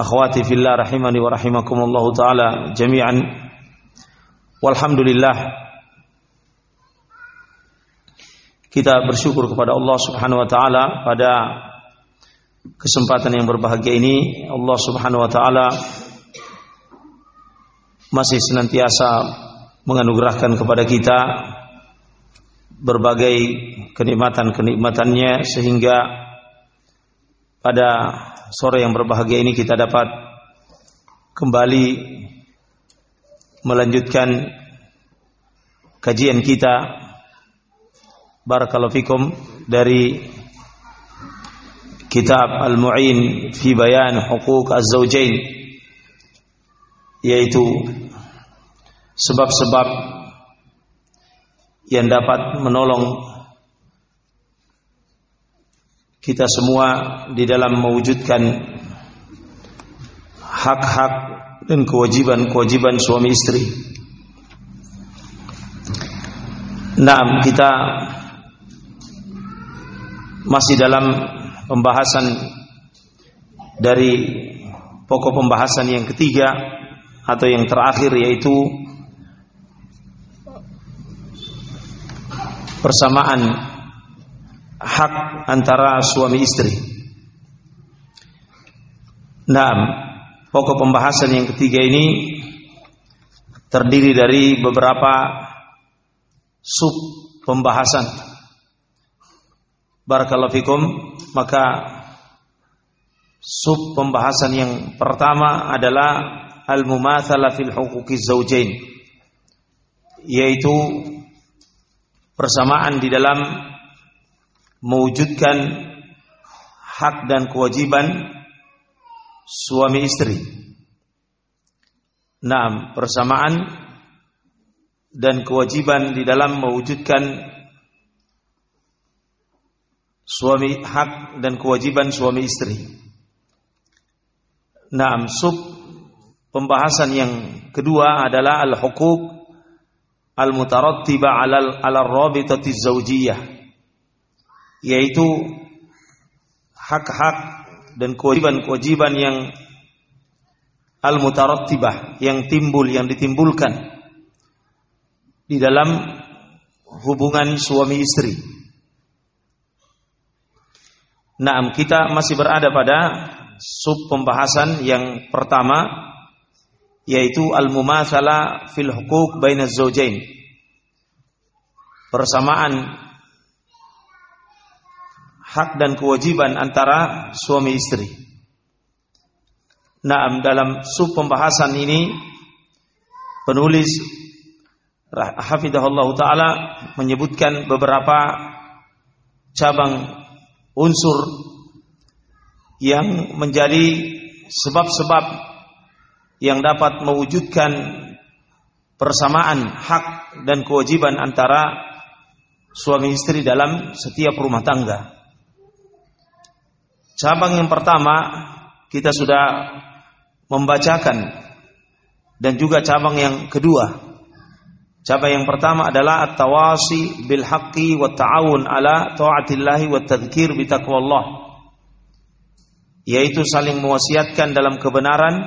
akhwati fillah rahimani wa rahimakumullah taala jami'an. Walhamdulillah. Kita bersyukur kepada Allah Subhanahu wa taala pada kesempatan yang berbahagia ini. Allah Subhanahu wa taala masih senantiasa menganugerahkan kepada kita berbagai kenikmatan-kenikmatannya sehingga pada sore yang berbahagia ini kita dapat kembali melanjutkan kajian kita barakallahu fikum dari kitab Al-Mu'in fi bayan huquq az-zawjain yaitu sebab-sebab yang dapat menolong kita semua di dalam mewujudkan hak-hak dan kewajiban-kewajiban suami istri. Nah, kita masih dalam pembahasan dari pokok pembahasan yang ketiga atau yang terakhir yaitu persamaan hak antara suami istri. Nah, pokok pembahasan yang ketiga ini terdiri dari beberapa sub pembahasan. Barakallahu fikum, maka sub pembahasan yang pertama adalah al-mumatsalah fil huquqi zaujain yaitu persamaan di dalam mewujudkan hak dan kewajiban suami istri. Nah, persamaan dan kewajiban di dalam mewujudkan suami hak dan kewajiban suami istri. Nah, sub pembahasan yang kedua adalah al-huquq al-mutarattiba 'ala al-rabitati zawjiyah yaitu hak-hak dan kewajiban-kewajiban yang al-mutarattibah yang timbul yang ditimbulkan di dalam hubungan suami istri. Nah, kita masih berada pada sub pembahasan yang pertama yaitu al-mumatsalah fil huquq bainaz zawjain. Persamaan hak dan kewajiban antara suami istri. Nah, dalam sub pembahasan ini penulis hafidahullah taala menyebutkan beberapa cabang unsur yang menjadi sebab-sebab yang dapat mewujudkan persamaan hak dan kewajiban antara suami istri dalam setiap rumah tangga. Cabang yang pertama kita sudah membacakan dan juga cabang yang kedua. Cabang yang pertama adalah at-tawasi bil haqqi wa ta'awun ala ta'atillahi wa tadhkir bi taqwallah. Yaitu saling mewasiatkan dalam kebenaran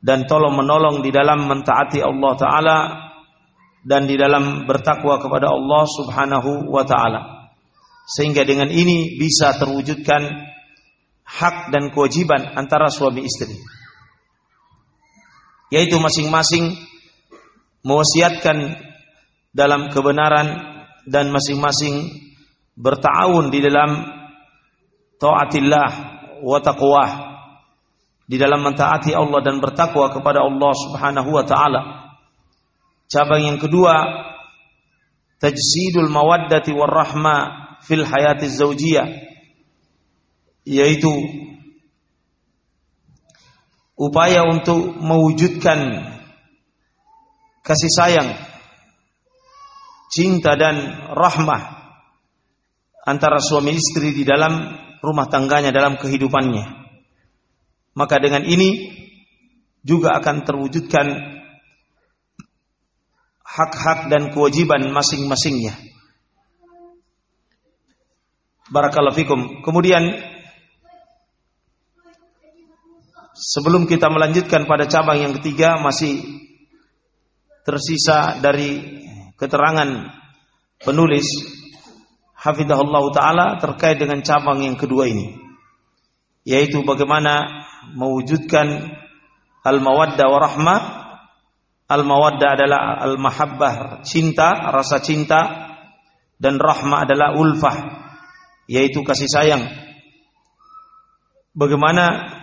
dan tolong menolong di dalam mentaati Allah taala dan di dalam bertakwa kepada Allah Subhanahu wa taala. Sehingga dengan ini bisa terwujudkan hak dan kewajiban antara suami istri. Yaitu masing-masing mewasiatkan dalam kebenaran dan masing-masing bertawun di dalam taatillah wa taqwah di dalam mentaati Allah dan bertakwa kepada Allah Subhanahu wa taala. Cabang yang kedua tajsidul mawaddati warahma fil hayati zaujiyah yaitu upaya untuk mewujudkan kasih sayang, cinta dan rahmah antara suami istri di dalam rumah tangganya dalam kehidupannya. Maka dengan ini juga akan terwujudkan hak-hak dan kewajiban masing-masingnya. Barakallahu fikum. Kemudian Sebelum kita melanjutkan pada cabang yang ketiga masih tersisa dari keterangan penulis hafizahullah taala terkait dengan cabang yang kedua ini yaitu bagaimana mewujudkan al-mawaddah wa rahmah. Al-mawaddah adalah al-mahabbah cinta rasa cinta dan rahmah adalah ulfah yaitu kasih sayang. Bagaimana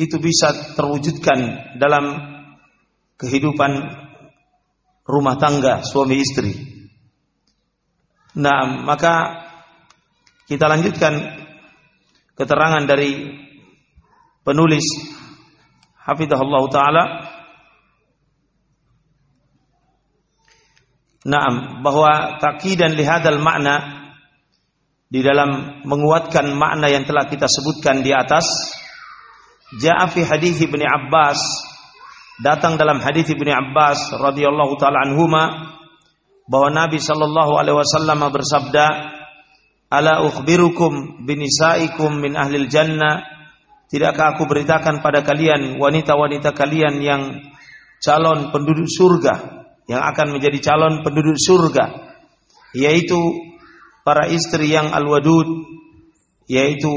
itu bisa terwujudkan dalam kehidupan rumah tangga suami istri. Nah, maka kita lanjutkan keterangan dari penulis Hafizahullah taala Naam, bahwa takidan lihadal makna di dalam menguatkan makna yang telah kita sebutkan di atas Ja'a fi hadis Ibnu Abbas. Datang dalam hadis Ibnu Abbas radhiyallahu taala anhuma bahwa Nabi sallallahu alaihi wasallam bersabda Ala ukhbirukum binisaikum min ahlil jannah? Tidakkah aku beritakan pada kalian wanita-wanita kalian yang calon penduduk surga yang akan menjadi calon penduduk surga yaitu para istri yang al-wadud yaitu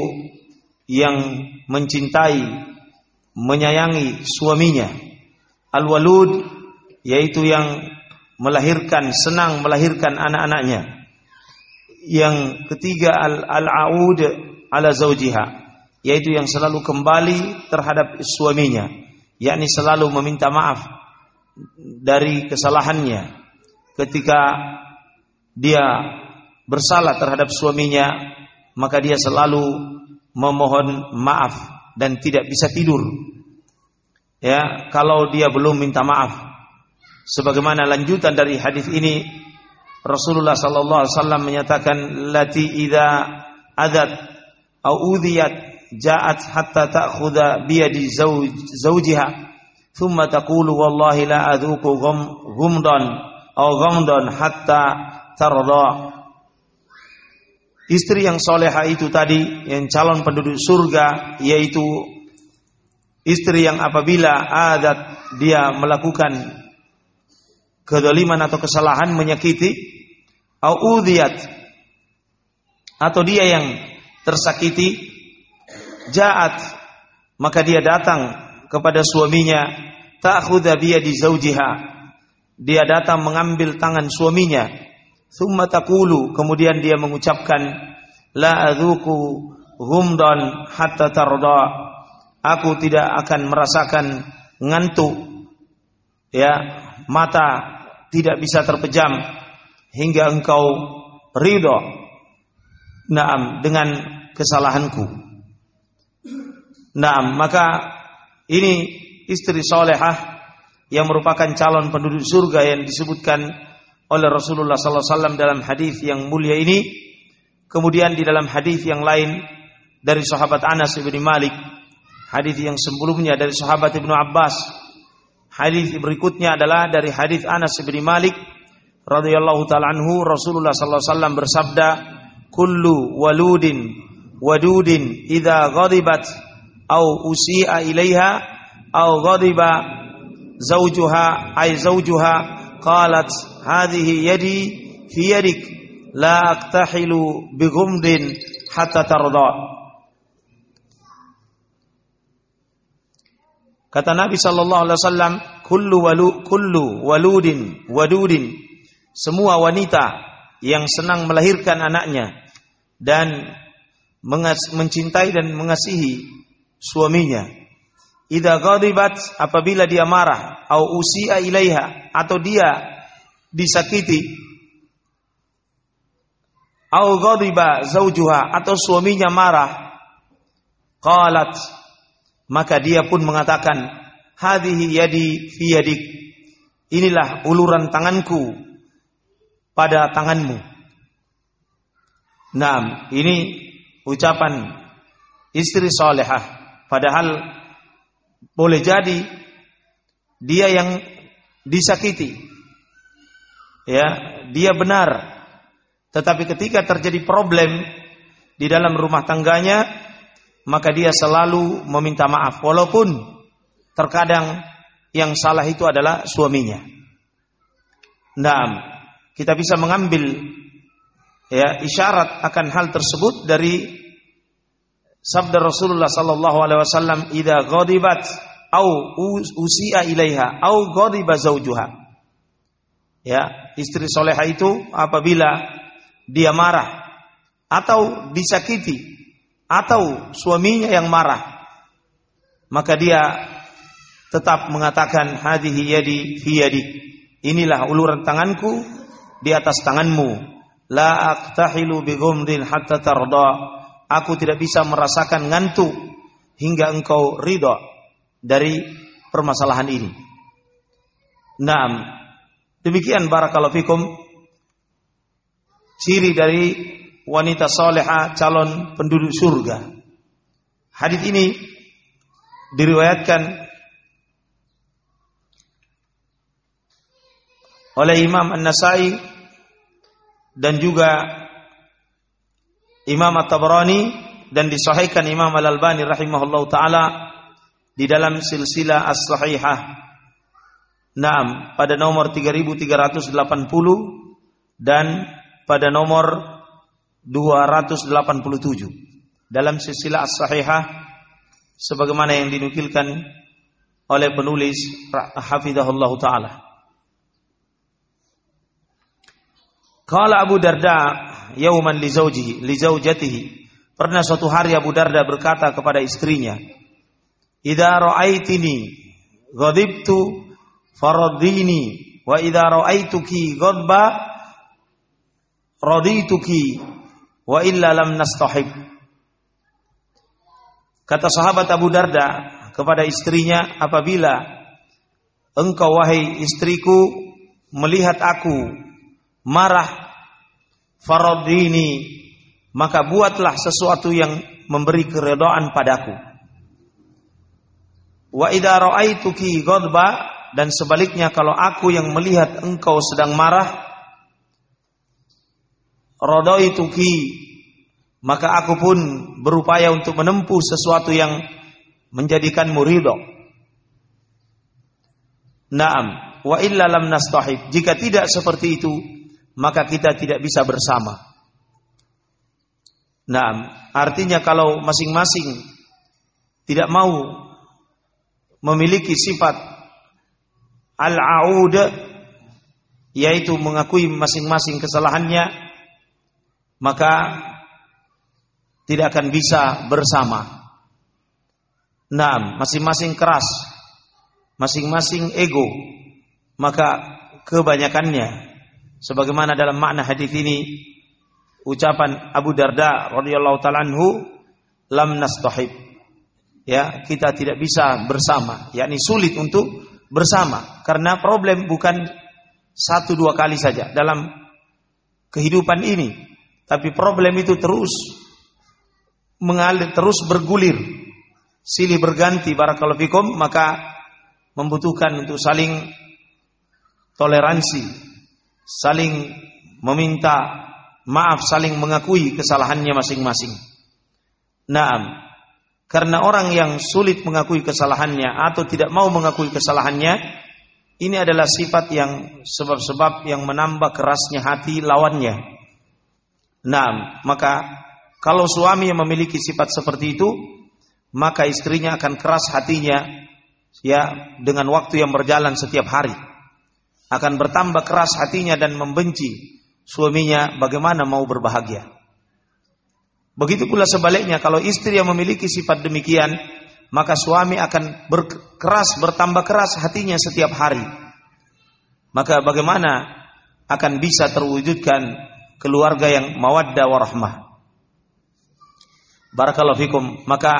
yang mencintai, menyayangi suaminya. Al-walud yaitu yang melahirkan, senang melahirkan anak-anaknya. Yang ketiga al-aud ala zaujiha yaitu yang selalu kembali terhadap suaminya, yakni selalu meminta maaf dari kesalahannya ketika dia bersalah terhadap suaminya, maka dia selalu memohon maaf dan tidak bisa tidur. Ya, kalau dia belum minta maaf. Sebagaimana lanjutan dari hadis ini Rasulullah sallallahu alaihi wasallam menyatakan lati idza adat au udhiyat ja'at hatta ta'khudha bi yadi zawjiha thumma taqulu wallahi la adhuku ghumdan au ghamdan hatta tarda Istri yang soleha itu tadi yang calon penduduk surga yaitu istri yang apabila adat dia melakukan kedoliman atau kesalahan menyakiti au atau dia yang tersakiti jaat maka dia datang kepada suaminya ta'khudha di zaujiha dia datang mengambil tangan suaminya Thumma taqulu kemudian dia mengucapkan la adzuku humdan hatta tarda. Aku tidak akan merasakan ngantuk ya, mata tidak bisa terpejam hingga engkau ridho. Naam dengan kesalahanku. Naam, maka ini istri solehah yang merupakan calon penduduk surga yang disebutkan oleh Rasulullah sallallahu alaihi wasallam dalam hadis yang mulia ini. Kemudian di dalam hadis yang lain dari sahabat Anas bin Malik, hadis yang sebelumnya dari sahabat Ibnu Abbas. Hadis berikutnya adalah dari hadis Anas bin Malik radhiyallahu taala anhu Rasulullah sallallahu alaihi wasallam bersabda, "Kullu waludin wadudin idza ghadibat au usi'a ilaiha au ghadiba zaujuha ay zaujuha qalat hadhihi yadi fi yadik. La aktahilu bighumdin hatta tarda. Kata Nabi sallallahu alaihi wasallam kullu walu kullu waludin wadudin. Semua wanita yang senang melahirkan anaknya dan mencintai dan mengasihi suaminya. Idza ghadibat apabila dia marah au usia ilaiha atau dia disakiti au ghadiba zaujuha atau suaminya marah qalat maka dia pun mengatakan hadhihi yadi fi yadik. Inilah uluran tanganku pada tanganmu. Nah ini ucapan istri solehah. Padahal boleh jadi dia yang disakiti. Ya dia benar. Tetapi ketika terjadi problem di dalam rumah tangganya maka dia selalu meminta maaf. Walaupun terkadang yang salah itu adalah suaminya. Nah, kita bisa mengambil ya isyarat akan hal tersebut dari sabda Rasulullah sallallahu alaihi wasallam idza ghadibat au usia ilaiha au ghadiba zaujuha. Ya, istri soleha itu apabila dia marah atau disakiti atau suaminya yang marah maka dia tetap mengatakan hadhihi yadi fi yadi. Inilah uluran tanganku di atas tanganmu. La aqtahilu bi hatta tarda. Aku tidak bisa merasakan ngantuk hingga engkau ridha dari permasalahan ini. Naam. Demikian barakallahu fikum ciri dari wanita soleha calon penduduk surga. Hadis ini diriwayatkan oleh Imam An-Nasai dan juga Imam At-Tabrani dan disahihkan Imam Al-Albani rahimahullahu taala di dalam silsilah as-sahihah. Naam, pada nomor 3380 dan pada nomor 287 dalam silsilah as-sahihah sebagaimana yang dinukilkan oleh penulis hafizahullahu taala. Kala Abu Darda yauman li zaujihi li zaujatihi. Pernah suatu hari Abu Darda berkata kepada istrinya, "Idza ra'aitini ghadibtu faradini wa idza ra'aituki ghadba radituki wa illa lam nastahib." Kata sahabat Abu Darda kepada istrinya, "Apabila engkau wahai istriku melihat aku marah faradini maka buatlah sesuatu yang memberi keredaan padaku. Wa idza ra'aituki ghadba dan sebaliknya kalau aku yang melihat engkau sedang marah radaituki maka aku pun berupaya untuk menempuh sesuatu yang menjadikanmu ridho Naam wa illa lam nastahib jika tidak seperti itu maka kita tidak bisa bersama. Nah, artinya kalau masing-masing tidak mau memiliki sifat al-aud yaitu mengakui masing-masing kesalahannya maka tidak akan bisa bersama. Nah, masing-masing keras, masing-masing ego, maka kebanyakannya sebagaimana dalam makna hadis ini ucapan Abu Darda radhiyallahu taala anhu lam nastahib. Ya kita tidak bisa bersama yakni sulit untuk bersama karena problem bukan satu dua kali saja dalam kehidupan ini tapi problem itu terus mengalir terus bergulir. Silih berganti barakallahu fikum maka membutuhkan untuk saling toleransi saling meminta maaf, saling mengakui kesalahannya masing-masing. Naam. Karena orang yang sulit mengakui kesalahannya atau tidak mau mengakui kesalahannya, ini adalah sifat yang sebab-sebab yang menambah kerasnya hati lawannya. Nah, maka kalau suami yang memiliki sifat seperti itu, maka istrinya akan keras hatinya ya dengan waktu yang berjalan setiap hari akan bertambah keras hatinya dan membenci suaminya bagaimana mau berbahagia. Begitu pula sebaliknya kalau istri yang memiliki sifat demikian maka suami akan berkeras bertambah keras hatinya setiap hari. Maka bagaimana akan bisa terwujudkan keluarga yang mawaddah warahmah. Barakallahu fikum. Maka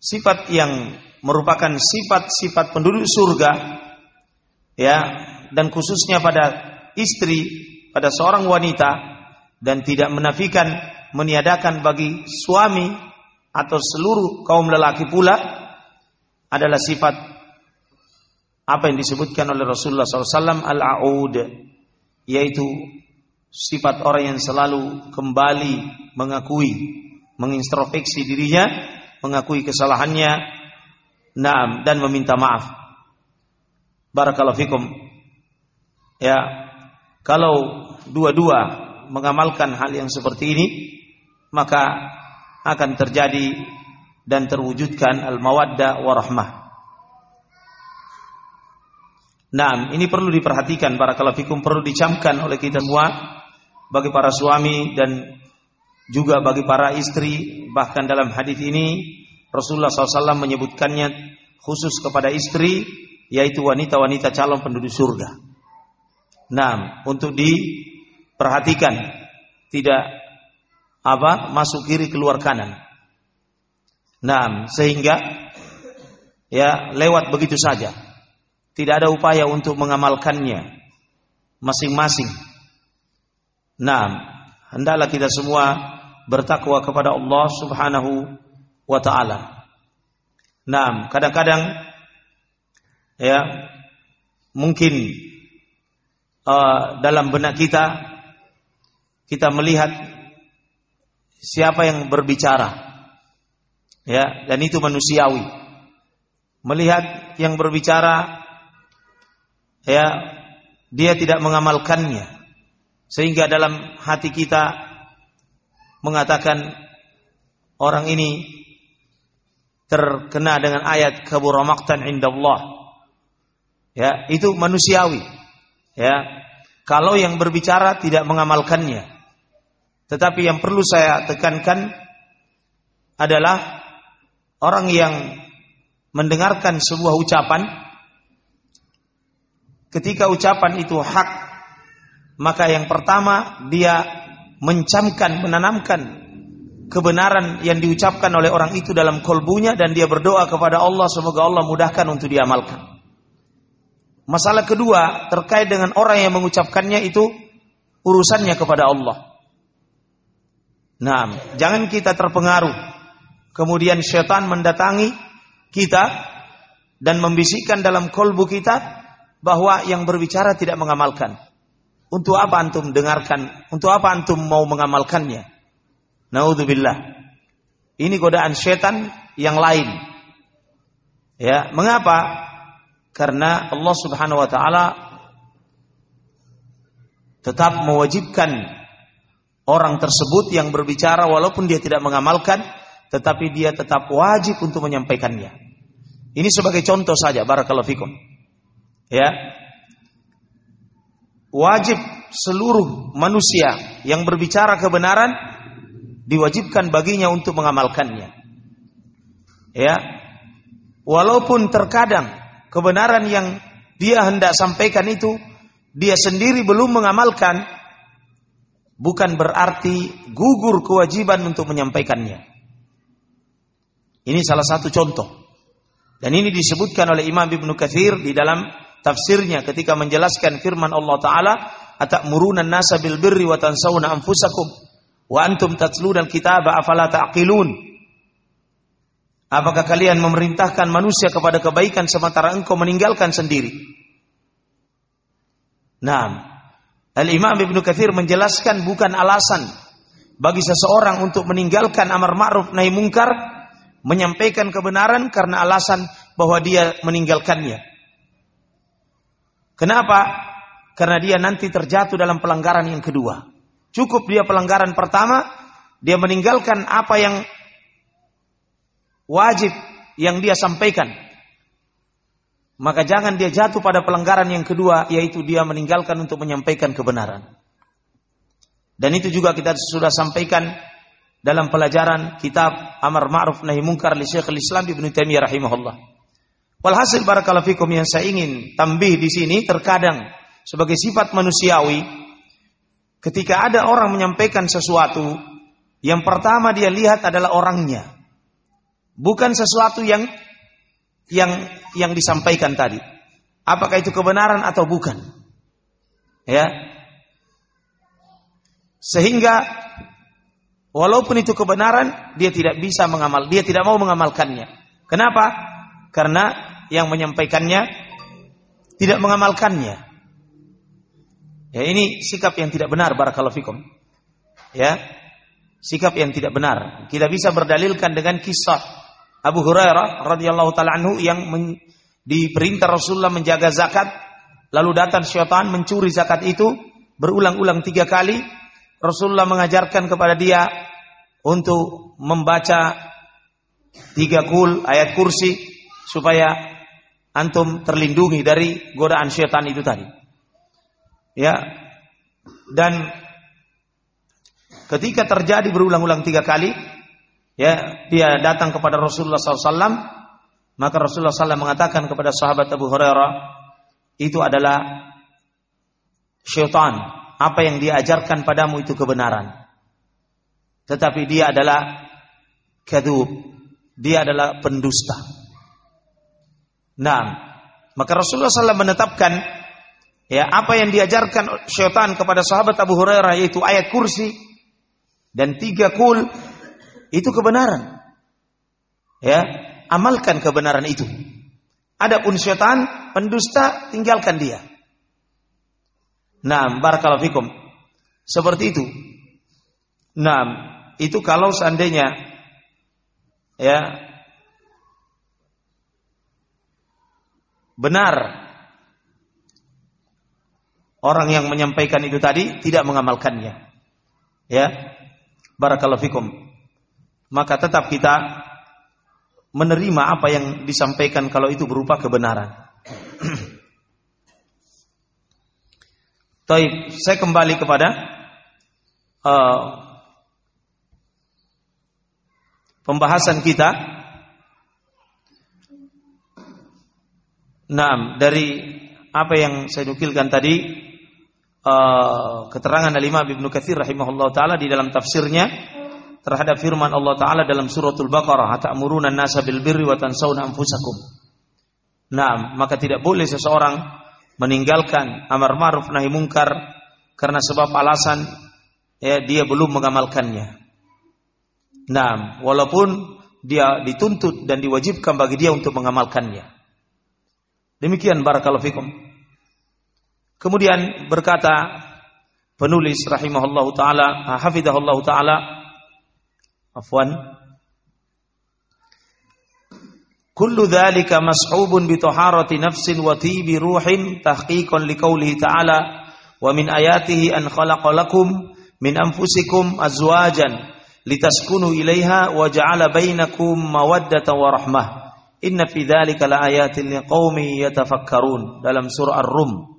sifat yang merupakan sifat-sifat penduduk surga ya dan khususnya pada istri pada seorang wanita dan tidak menafikan meniadakan bagi suami atau seluruh kaum lelaki pula adalah sifat apa yang disebutkan oleh Rasulullah SAW al-aud yaitu sifat orang yang selalu kembali mengakui mengintrospeksi dirinya mengakui kesalahannya naam dan meminta maaf. Barakallahu fikum ya kalau dua-dua mengamalkan hal yang seperti ini maka akan terjadi dan terwujudkan al-mawaddah warahmah. Nah, ini perlu diperhatikan para kalafikum perlu dicamkan oleh kita semua bagi para suami dan juga bagi para istri bahkan dalam hadis ini Rasulullah SAW menyebutkannya khusus kepada istri yaitu wanita-wanita calon penduduk surga. Nah, untuk diperhatikan tidak apa masuk kiri keluar kanan. Nah, sehingga ya lewat begitu saja. Tidak ada upaya untuk mengamalkannya masing-masing. Nah, hendaklah kita semua bertakwa kepada Allah Subhanahu wa taala. Nah, kadang-kadang ya mungkin uh, dalam benak kita kita melihat siapa yang berbicara. Ya, dan itu manusiawi. Melihat yang berbicara ya, dia tidak mengamalkannya. Sehingga dalam hati kita mengatakan orang ini terkena dengan ayat kabura maqtan indallah. Ya, itu manusiawi. Ya. Kalau yang berbicara tidak mengamalkannya, tetapi yang perlu saya tekankan adalah orang yang mendengarkan sebuah ucapan ketika ucapan itu hak maka yang pertama dia mencamkan menanamkan kebenaran yang diucapkan oleh orang itu dalam kolbunya dan dia berdoa kepada Allah semoga Allah mudahkan untuk diamalkan. Masalah kedua terkait dengan orang yang mengucapkannya itu urusannya kepada Allah. Nah, jangan kita terpengaruh. Kemudian syaitan mendatangi kita dan membisikkan dalam kolbu kita bahwa yang berbicara tidak mengamalkan. Untuk apa antum dengarkan? Untuk apa antum mau mengamalkannya? Naudzubillah. Ini godaan syaitan yang lain. Ya, mengapa? Karena Allah Subhanahu wa taala tetap mewajibkan orang tersebut yang berbicara walaupun dia tidak mengamalkan tetapi dia tetap wajib untuk menyampaikannya. Ini sebagai contoh saja barakallahu fikum. Ya. Wajib seluruh manusia yang berbicara kebenaran diwajibkan baginya untuk mengamalkannya. Ya. Walaupun terkadang kebenaran yang dia hendak sampaikan itu dia sendiri belum mengamalkan, bukan berarti gugur kewajiban untuk menyampaikannya. Ini salah satu contoh. Dan ini disebutkan oleh Imam Ibn Kathir di dalam tafsirnya ketika menjelaskan firman Allah Ta'ala, Atakmuruna nasa bil birri wa tansawna anfusakum wa antum tatluna al-kitaba afala ta'qilun. Apakah kalian memerintahkan manusia kepada kebaikan sementara engkau meninggalkan sendiri? Nah, Al-Imam Ibn Kathir menjelaskan bukan alasan bagi seseorang untuk meninggalkan amar ma'ruf nahi mungkar, menyampaikan kebenaran karena alasan bahwa dia meninggalkannya. Kenapa? Karena dia nanti terjatuh dalam pelanggaran yang kedua. Cukup dia pelanggaran pertama, dia meninggalkan apa yang wajib yang dia sampaikan. maka jangan dia jatuh pada pelanggaran yang kedua, yaitu dia meninggalkan untuk menyampaikan kebenaran. Dan itu juga kita sudah sampaikan dalam pelajaran kitab Amar Ma'ruf Nahi Munkar li Syekhul Islam Ibnu Taimiyah rahimahullah. Walhasil barakallahu fikum yang saya ingin tambih di sini terkadang sebagai sifat manusiawi ketika ada orang menyampaikan sesuatu yang pertama dia lihat adalah orangnya bukan sesuatu yang yang yang disampaikan tadi. Apakah itu kebenaran atau bukan? Ya. Sehingga walaupun itu kebenaran, dia tidak bisa mengamal, dia tidak mau mengamalkannya. Kenapa? Karena yang menyampaikannya tidak mengamalkannya. Ya, ini sikap yang tidak benar barakallahu fikum. Ya. Sikap yang tidak benar. Kita bisa berdalilkan dengan kisah Abu Hurairah radhiyallahu taala anhu yang men, diperintah Rasulullah menjaga zakat, lalu datang syaitan mencuri zakat itu berulang-ulang tiga kali. Rasulullah mengajarkan kepada dia untuk membaca tiga kul ayat kursi supaya antum terlindungi dari godaan syaitan itu tadi. Ya, dan ketika terjadi berulang-ulang tiga kali, ya dia datang kepada Rasulullah SAW maka Rasulullah SAW mengatakan kepada sahabat Abu Hurairah itu adalah syaitan. Apa yang dia ajarkan padamu itu kebenaran. Tetapi dia adalah kadub dia adalah pendusta. Nah maka Rasulullah SAW menetapkan ya apa yang diajarkan syaitan kepada sahabat Abu Hurairah yaitu ayat kursi dan tiga kul itu kebenaran. Ya, amalkan kebenaran itu. Adapun syaitan pendusta tinggalkan dia. Nah, barakallahu fikum. Seperti itu. Nah, itu kalau seandainya ya benar orang yang menyampaikan itu tadi tidak mengamalkannya. Ya. Barakallahu fikum maka tetap kita menerima apa yang disampaikan kalau itu berupa kebenaran. Taib, saya kembali kepada uh, pembahasan kita. Nah, dari apa yang saya nukilkan tadi, uh, keterangan dari Imam Ibnu Katsir rahimahullah taala di dalam tafsirnya terhadap firman Allah Ta'ala dalam suratul Baqarah Ata'muruna nasa bil birri wa tansawna anfusakum Nah, maka tidak boleh seseorang meninggalkan amar ma'ruf nahi mungkar karena sebab alasan ya dia belum mengamalkannya. Nah, walaupun dia dituntut dan diwajibkan bagi dia untuk mengamalkannya. Demikian barakallahu fikum. Kemudian berkata penulis rahimahullahu taala, hafidahullahu taala afwan kullu dhalika mashubun bi taharati nafsin wa tibi ruhin tahqiqan liqaulihi ta'ala wa min ayatihi an khalaqa lakum min anfusikum azwajan litaskunu ilaiha wa ja'ala bainakum mawaddatan wa rahmah inna fi dhalika laayatin liqaumin yatafakkarun dalam surah ar-rum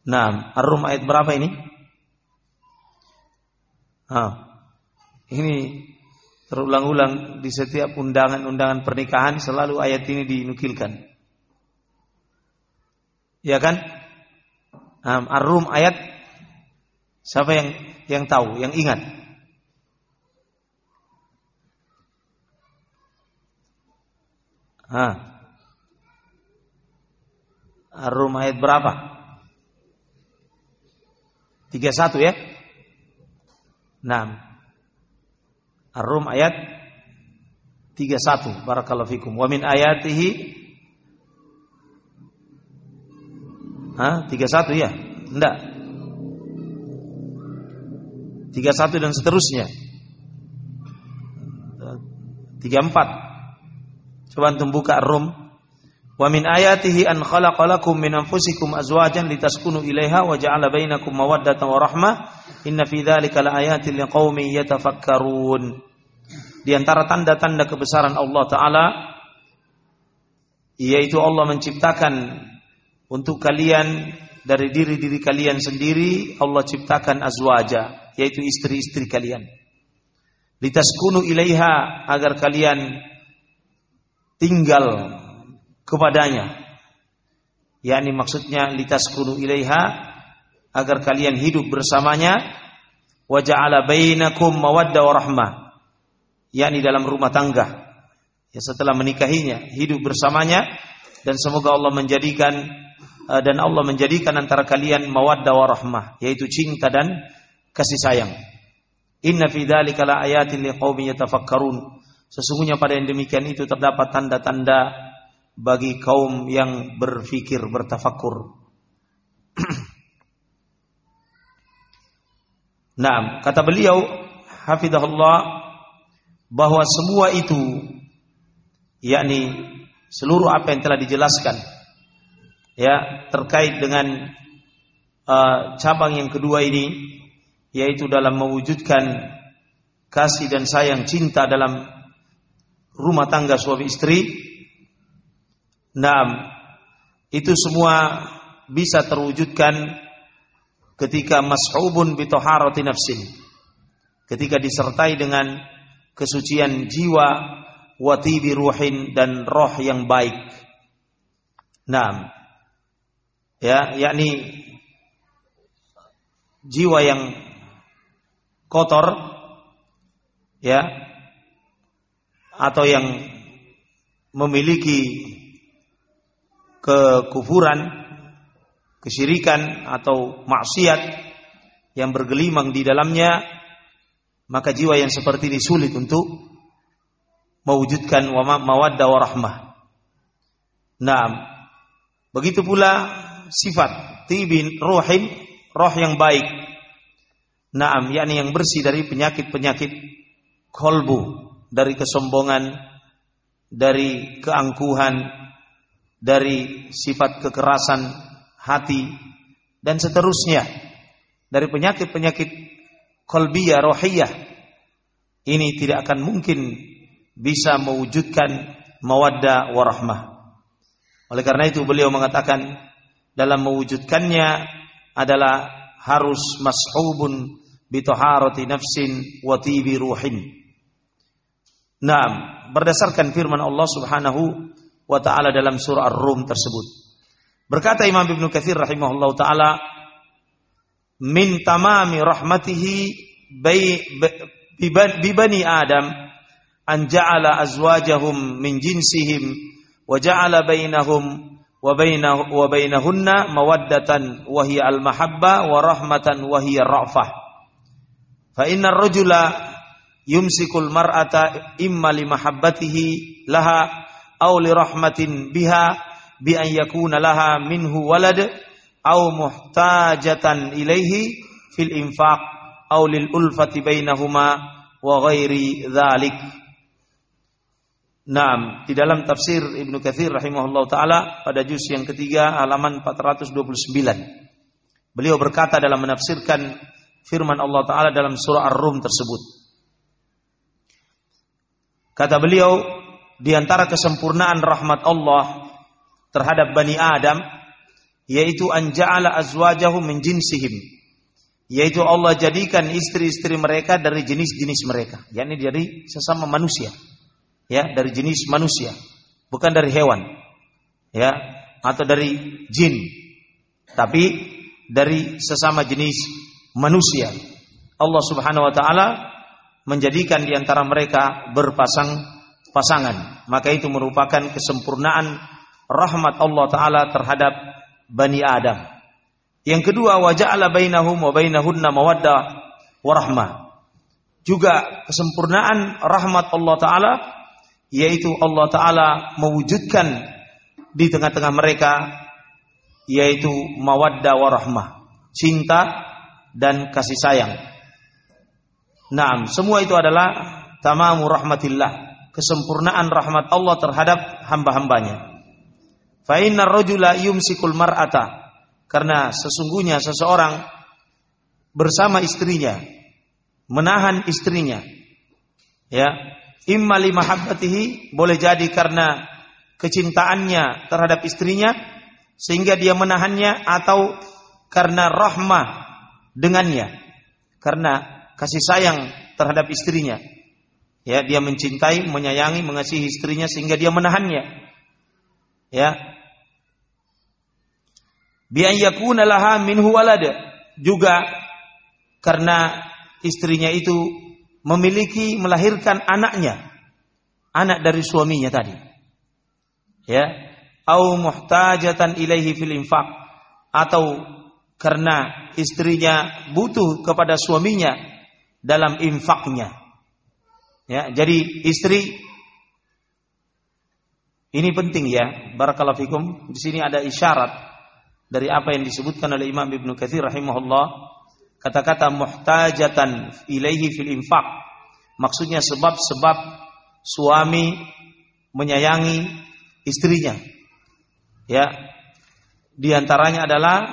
Nah, Ar-Rum ayat berapa ini? Ha. Ini terulang-ulang di setiap undangan-undangan pernikahan selalu ayat ini dinukilkan. Ya kan? Um, Ar-Rum ayat siapa yang yang tahu, yang ingat? Ar-Rum ayat berapa? 31 ya? 6. Ar-Rum ayat 31. Barakallahu fikum. Wa min ayatihi Hah? 31 ya? Enggak. 31 dan seterusnya. 34. Coba antum buka Ar-Rum. Wa min ayatihi an khalaqalakum min anfusikum azwajan litaskunu ilaiha wa ja'ala bainakum mawaddatan wa rahmah Inna fi dzalika laayatin liqaumin yatafakkarun. Di antara tanda-tanda kebesaran Allah taala yaitu Allah menciptakan untuk kalian dari diri-diri kalian sendiri Allah ciptakan azwaja yaitu istri-istri kalian litaskunu ilaiha agar kalian tinggal kepadanya. Yakni maksudnya litaskunu ilaiha agar kalian hidup bersamanya. Wa ja'ala bainakum mawaddah wa rahmah. Yakni dalam rumah tangga. Ya setelah menikahinya hidup bersamanya. Dan semoga Allah menjadikan eh, dan Allah menjadikan antara kalian mawaddah warahmah yaitu cinta dan kasih sayang. Inna fi dzalika la ayatin liqaumin yatafakkarun. Sesungguhnya pada yang demikian itu terdapat tanda-tanda bagi kaum yang berfikir, bertafakur. nah, kata beliau, hafidahullah, bahwa semua itu yakni seluruh apa yang telah dijelaskan ya terkait dengan uh, cabang yang kedua ini yaitu dalam mewujudkan kasih dan sayang cinta dalam rumah tangga suami istri. Nah, itu semua bisa terwujudkan ketika mashubun bitoharati nafsin. Ketika disertai dengan kesucian jiwa watibi ruhin dan roh yang baik. Nah, ya, yakni jiwa yang kotor, ya, atau yang memiliki kekufuran, kesyirikan atau maksiat yang bergelimang di dalamnya, maka jiwa yang seperti ini sulit untuk mewujudkan mawaddah warahmah. Nah, begitu pula sifat tibin rohin, roh yang baik. Naam, yakni yang bersih dari penyakit-penyakit kolbu, dari kesombongan, dari keangkuhan, dari sifat kekerasan hati, dan seterusnya. Dari penyakit-penyakit kolbiyah, rohiyah. Ini tidak akan mungkin bisa mewujudkan mawaddah warahmah. Oleh karena itu beliau mengatakan dalam mewujudkannya adalah harus mashubun bitoharati nafsin wa ruhin. Nah, berdasarkan firman Allah Subhanahu wa taala dalam surah Ar-Rum tersebut. Berkata Imam Ibnu Katsir rahimahullah taala min tamami rahmatihi bi bani Adam an ja'ala azwajahum min jinsihim wa ja'ala bainahum wa bainahu wa bainahunna mawaddatan wa hiya al mahabba wa rahmatan wa hiya ra'fah fa inna ar-rajula yumsikul mar'ata imma li mahabbatihi laha aw li rahmatin biha bi an yakuna laha minhu walad aw muhtajatan ilaihi fil infaq aw lil ulfati bainahuma wa ghairi dhalik Naam, di dalam tafsir Ibnu Katsir rahimahullah taala pada juz yang ketiga halaman 429. Beliau berkata dalam menafsirkan firman Allah taala dalam surah Ar-Rum tersebut. Kata beliau, di antara kesempurnaan rahmat Allah terhadap Bani Adam yaitu anja'ala azwajahu min jinsihim yaitu Allah jadikan istri-istri mereka dari jenis-jenis mereka yakni dari sesama manusia ya dari jenis manusia, bukan dari hewan. Ya, atau dari jin. Tapi dari sesama jenis manusia. Allah Subhanahu wa taala menjadikan di antara mereka berpasang pasangan. Maka itu merupakan kesempurnaan rahmat Allah taala terhadap Bani Adam. Yang kedua, waja'ala bainahum wa bainahunna mawaddah wa rahmah. Juga kesempurnaan rahmat Allah taala yaitu Allah taala mewujudkan di tengah-tengah mereka yaitu mawaddah warahmah, cinta dan kasih sayang. Naam, semua itu adalah tamamu rahmatillah, kesempurnaan rahmat Allah terhadap hamba-hambanya. Fa innar rajula yumsikul mar'ata karena sesungguhnya seseorang bersama istrinya menahan istrinya ya imma li mahabbatihi boleh jadi karena kecintaannya terhadap istrinya sehingga dia menahannya atau karena rahmah dengannya karena kasih sayang terhadap istrinya ya dia mencintai menyayangi mengasihi istrinya sehingga dia menahannya. Ya. Bi yakuna laha minhu walad. Juga karena istrinya itu memiliki melahirkan anaknya. Anak dari suaminya tadi. Ya. Au muhtajatan ilaihi fil infaq. Atau karena istrinya butuh kepada suaminya dalam infaknya. Ya, jadi istri ini penting ya, barakallahu fikum. Di sini ada isyarat dari apa yang disebutkan oleh Imam Ibnu Katsir rahimahullah, kata-kata muhtajatan ilaihi fil infak. Maksudnya sebab-sebab suami menyayangi istrinya. Ya. Di antaranya adalah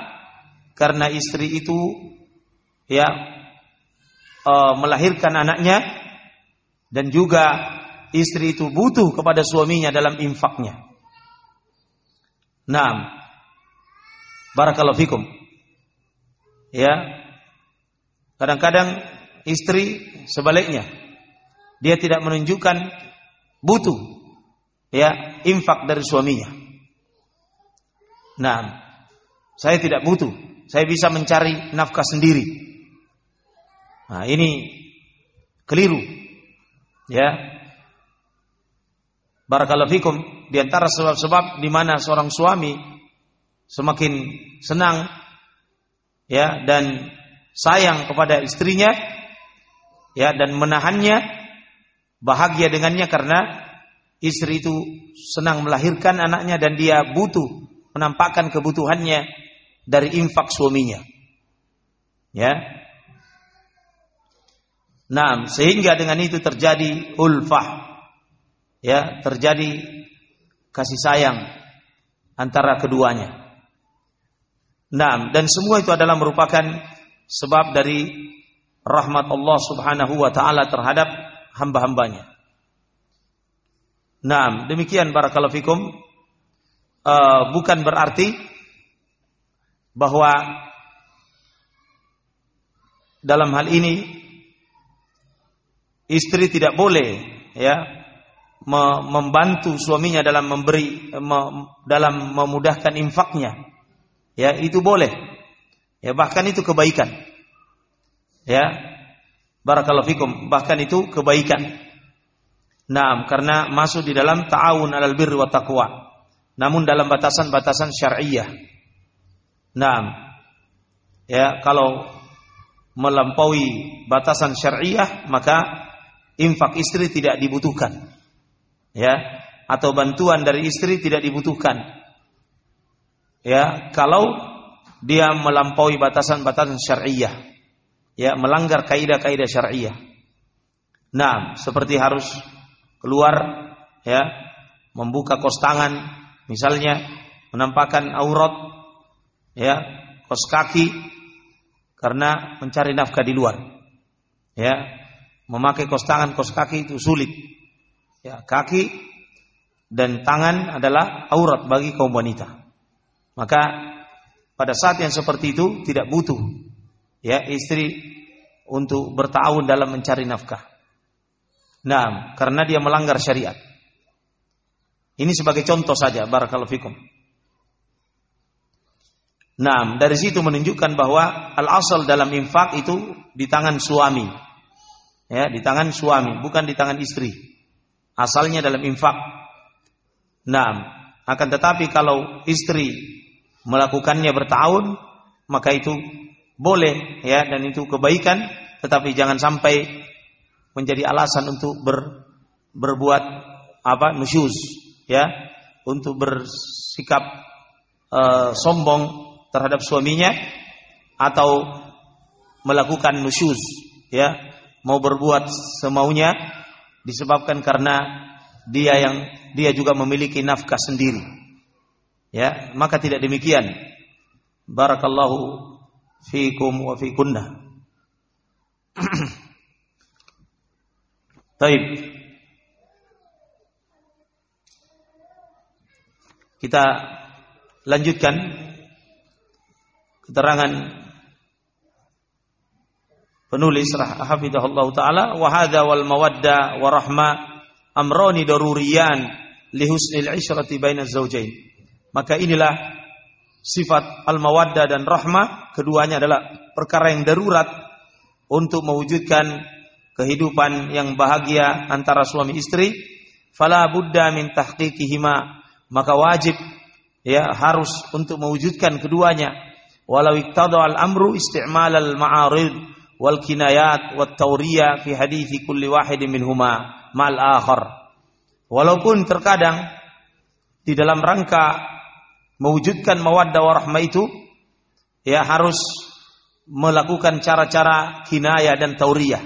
karena istri itu ya e, melahirkan anaknya dan juga istri itu butuh kepada suaminya dalam infaknya. Nah, barakallahu fikum. Ya. Kadang-kadang istri sebaliknya dia tidak menunjukkan butuh ya infak dari suaminya. Nah, saya tidak butuh saya bisa mencari nafkah sendiri. Nah, ini keliru. Ya. Barakallahu fikum di antara sebab-sebab di mana seorang suami semakin senang ya dan sayang kepada istrinya ya dan menahannya bahagia dengannya karena istri itu senang melahirkan anaknya dan dia butuh menampakkan kebutuhannya dari infak suaminya. Ya. Nah, sehingga dengan itu terjadi ulfah. Ya, terjadi kasih sayang antara keduanya. Nah, dan semua itu adalah merupakan sebab dari rahmat Allah Subhanahu wa taala terhadap hamba-hambanya. Nah, demikian barakallahu fikum. Uh, bukan berarti bahwa dalam hal ini istri tidak boleh ya membantu suaminya dalam memberi dalam memudahkan infaknya. Ya itu boleh. Ya bahkan itu kebaikan. Ya barakallahu fikum bahkan itu kebaikan. Nah, karena masuk di dalam ta'awun alal birri wa taqwa. Namun dalam batasan-batasan syariah. Nah, ya kalau melampaui batasan syariah maka infak istri tidak dibutuhkan. Ya, atau bantuan dari istri tidak dibutuhkan. Ya, kalau dia melampaui batasan-batasan syariah. Ya, melanggar kaidah-kaidah syariah. Nah, seperti harus keluar ya, membuka kos tangan misalnya menampakkan aurat ya kos kaki karena mencari nafkah di luar ya memakai kos tangan kos kaki itu sulit. Ya kaki dan tangan adalah aurat bagi kaum wanita. Maka pada saat yang seperti itu tidak butuh ya istri untuk bertahun dalam mencari nafkah. Nah karena dia melanggar syariat. Ini sebagai contoh saja barakallahu fikum. Nah, dari situ menunjukkan bahwa al-asal dalam infak itu di tangan suami. Ya, di tangan suami, bukan di tangan istri. Asalnya dalam infak. Nah, akan tetapi kalau istri melakukannya bertahun, maka itu boleh ya dan itu kebaikan, tetapi jangan sampai menjadi alasan untuk ber, berbuat apa nusyuz ya, untuk bersikap uh, sombong terhadap suaminya atau melakukan nusyuz ya mau berbuat semaunya disebabkan karena dia yang dia juga memiliki nafkah sendiri. Ya maka tidak demikian. Barakallahu fikum wa fikunna. Taib. Kita lanjutkan keterangan penulis rahimahullah taala wa hadza wal mawadda wa rahma amrani daruriyan li husnil ishrati bainaz zawjain. Maka inilah sifat al mawadda dan rahmah keduanya adalah perkara yang darurat untuk mewujudkan kehidupan yang bahagia antara suami istri fala buddha min tahqiqihima maka wajib ya harus untuk mewujudkan keduanya walau iqtada al amru isti'mal al ma'arid wal kinayat wat tawriya fi hadithi kulli wahidin minhuma mal akhar. Walaupun terkadang di dalam rangka mewujudkan mawaddah warahmah itu ya harus melakukan cara-cara kinayah dan tauriyah.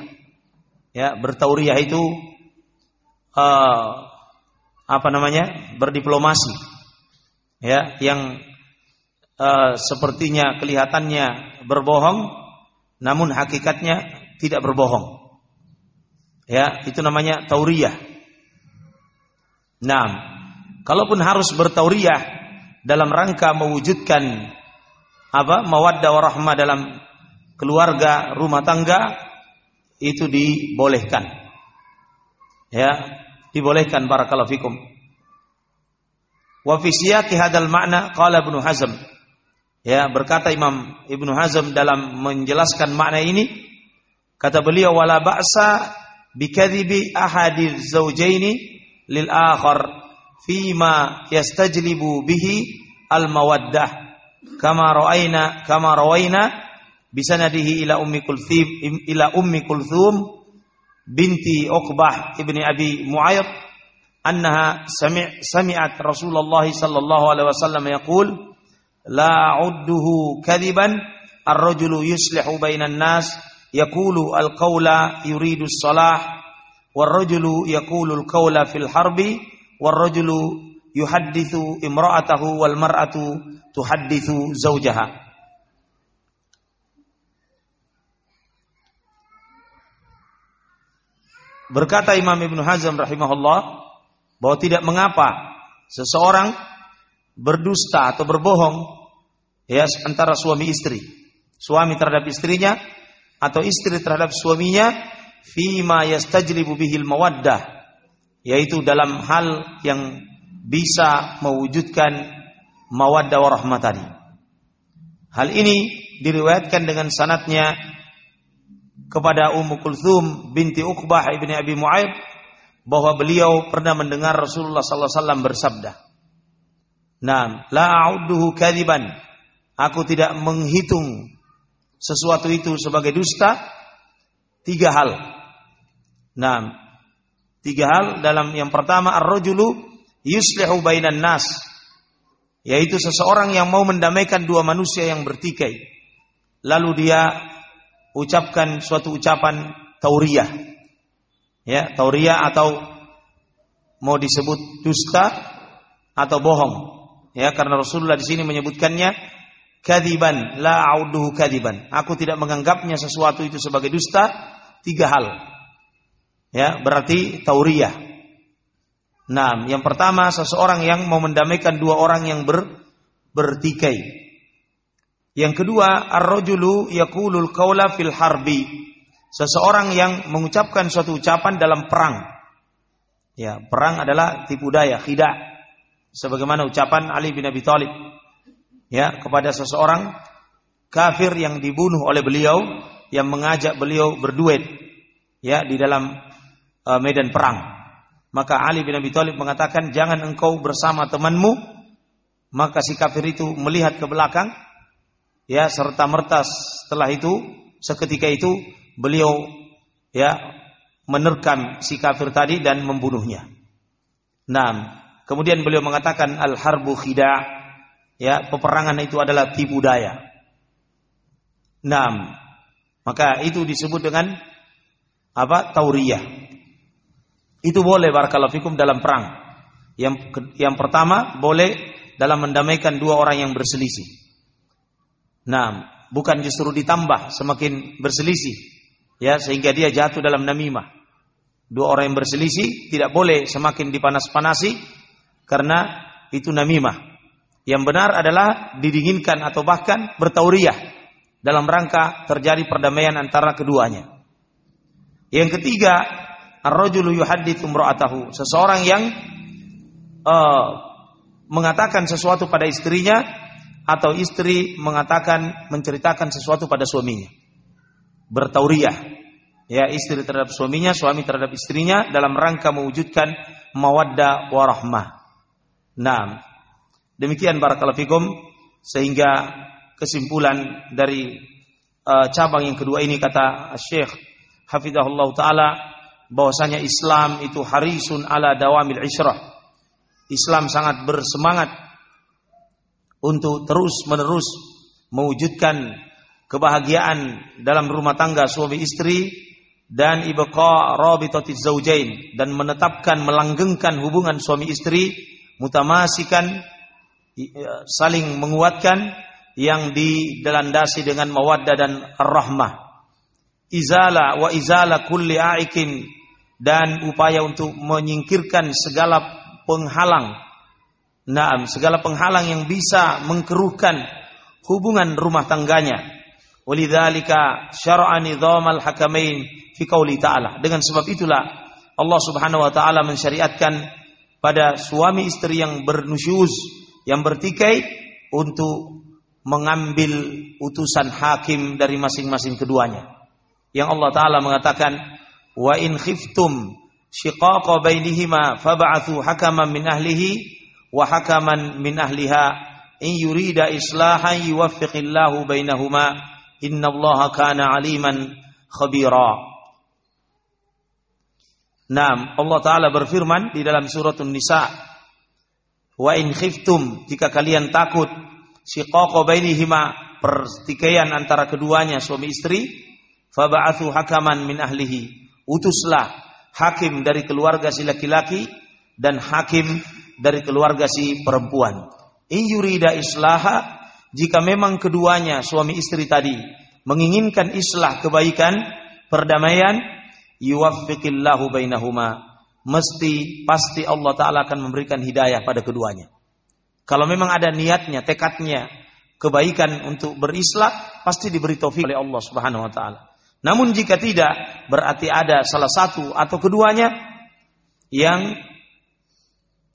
Ya bertauriyah itu uh, apa namanya? berdiplomasi. Ya yang uh, sepertinya kelihatannya berbohong namun hakikatnya tidak berbohong. Ya, itu namanya tauriyah. Nah, kalaupun harus bertauriyah dalam rangka mewujudkan apa mawaddah warahmah dalam keluarga rumah tangga itu dibolehkan. Ya, dibolehkan barakallahu fikum. Wa fi siyaqi hadzal ma'na qala Ibnu Hazm Ya, berkata Imam Ibnu Hazm dalam menjelaskan makna ini, kata beliau wala ba'sa bikadhibi ahadil zawjaini lil akhar fima yastajlibu bihi al mawaddah. Kama ra'ayna kama rawaina bisanadihi ila ummi kulthum ila ummi kulthum binti Uqbah ibni Abi Mu'ayyid annaha sami' sami'at Rasulullah sallallahu alaihi wasallam yaqul la udduhu kadiban ar-rajulu yuslihu bainan nas yaqulu al-qawla yuridu as-salah war-rajulu yaqulu al-qawla fil harbi war-rajulu yuhaddithu imra'atahu wal mar'atu tuhaddithu zawjaha. Berkata Imam Ibn Hazm rahimahullah bahwa tidak mengapa seseorang berdusta atau berbohong ya antara suami istri. Suami terhadap istrinya atau istri terhadap suaminya fima yastajlibu bihil mawaddah yaitu dalam hal yang bisa mewujudkan mawaddah warahmah tadi. Hal ini diriwayatkan dengan sanatnya kepada Ummu Kulthum binti Uqbah ibni Abi Mu'aib bahwa beliau pernah mendengar Rasulullah sallallahu alaihi wasallam bersabda Nah, la a'udduhu kadiban. Aku tidak menghitung sesuatu itu sebagai dusta. Tiga hal. Nah, tiga hal dalam yang pertama ar-rajulu yuslihu bainan nas. Yaitu seseorang yang mau mendamaikan dua manusia yang bertikai. Lalu dia ucapkan suatu ucapan tauriyah. Ya, tauriyah atau mau disebut dusta atau bohong ya karena Rasulullah di sini menyebutkannya kadiban la auduhu kadiban. Aku tidak menganggapnya sesuatu itu sebagai dusta. Tiga hal. Ya berarti tauriyah. Nah yang pertama seseorang yang mau mendamaikan dua orang yang ber, bertikai. Yang kedua ar-rajulu yaqulul qaula fil harbi. Seseorang yang mengucapkan suatu ucapan dalam perang. Ya perang adalah tipu daya khidah sebagaimana ucapan Ali bin Abi Thalib ya kepada seseorang kafir yang dibunuh oleh beliau yang mengajak beliau berduet ya di dalam uh, medan perang. Maka Ali bin Abi Thalib mengatakan jangan engkau bersama temanmu. Maka si kafir itu melihat ke belakang ya serta merta setelah itu seketika itu beliau ya menerkam si kafir tadi dan membunuhnya. Nah, Kemudian beliau mengatakan al-harbu khida' ya, peperangan itu adalah tipu daya. Naam. Maka itu disebut dengan apa? Tauriyah. Itu boleh barakallahu fikum dalam perang. Yang yang pertama boleh dalam mendamaikan dua orang yang berselisih. Nah, bukan justru ditambah semakin berselisih ya sehingga dia jatuh dalam namimah. Dua orang yang berselisih tidak boleh semakin dipanas-panasi karena itu namimah. Yang benar adalah didinginkan atau bahkan bertauriah dalam rangka terjadi perdamaian antara keduanya. Yang ketiga, ar-rajulu yuhadditsu imra'atahu, seseorang yang uh, mengatakan sesuatu pada istrinya atau istri mengatakan menceritakan sesuatu pada suaminya. Bertauriah. Ya, istri terhadap suaminya, suami terhadap istrinya dalam rangka mewujudkan mawaddah warahmah. Nah, demikian barakallahu fikum sehingga kesimpulan dari uh, cabang yang kedua ini kata Syekh Hafizahullah taala bahwasanya Islam itu harisun ala dawamil isyrah. Islam sangat bersemangat untuk terus-menerus mewujudkan kebahagiaan dalam rumah tangga suami istri dan ibqa rabitatiz zaujain dan menetapkan melanggengkan hubungan suami istri mutamasikan saling menguatkan yang dilandasi dengan mawaddah dan rahmah. Izala wa izala kulli aikin dan upaya untuk menyingkirkan segala penghalang. Naam segala penghalang yang bisa mengkeruhkan hubungan rumah tangganya. Walidzalika syara'a nidhamal hakamain fi qauli ta'ala. Dengan sebab itulah Allah Subhanahu wa taala mensyariatkan pada suami istri yang bernusyuz, yang bertikai untuk mengambil utusan hakim dari masing-masing keduanya. Yang Allah taala mengatakan, "Wa in khiftum shiqaqa bainihima fab'athu hakaman min ahlihi wa hakaman min ahliha in yurida islahan yuwaffiqillahu bainahuma innallaha kana aliman khabira." Naam, Allah taala berfirman di dalam surat An-Nisa, "Wa in khiftum jika kalian takut shiqaqa bainihima pertikaian antara keduanya suami istri, fab'athu hakaman min ahlihi." Utuslah hakim dari keluarga si laki-laki dan hakim dari keluarga si perempuan. In yurida islaha jika memang keduanya suami istri tadi menginginkan islah kebaikan, perdamaian, yuwaffiqillahu bainahuma mesti pasti Allah taala akan memberikan hidayah pada keduanya. Kalau memang ada niatnya, tekadnya kebaikan untuk berislah, pasti diberi taufik oleh Allah Subhanahu wa taala. Namun jika tidak, berarti ada salah satu atau keduanya yang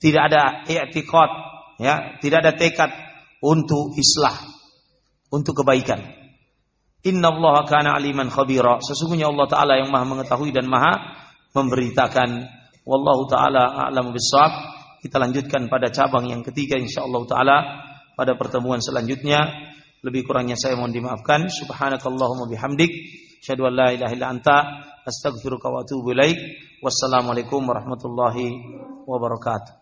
tidak ada i'tiqad, ya, tidak ada tekad untuk islah, untuk kebaikan. Inna Allah kana aliman khabira. Sesungguhnya Allah Ta'ala yang maha mengetahui dan maha memberitakan. Wallahu Ta'ala a'lamu bisawab. Kita lanjutkan pada cabang yang ketiga insyaallah Ta'ala pada pertemuan selanjutnya. Lebih kurangnya saya mohon dimaafkan. Subhanakallahumma bihamdik. Asyhadu an la ilaha illa anta astaghfiruka wa atubu ilaik. Wassalamualaikum warahmatullahi wabarakatuh.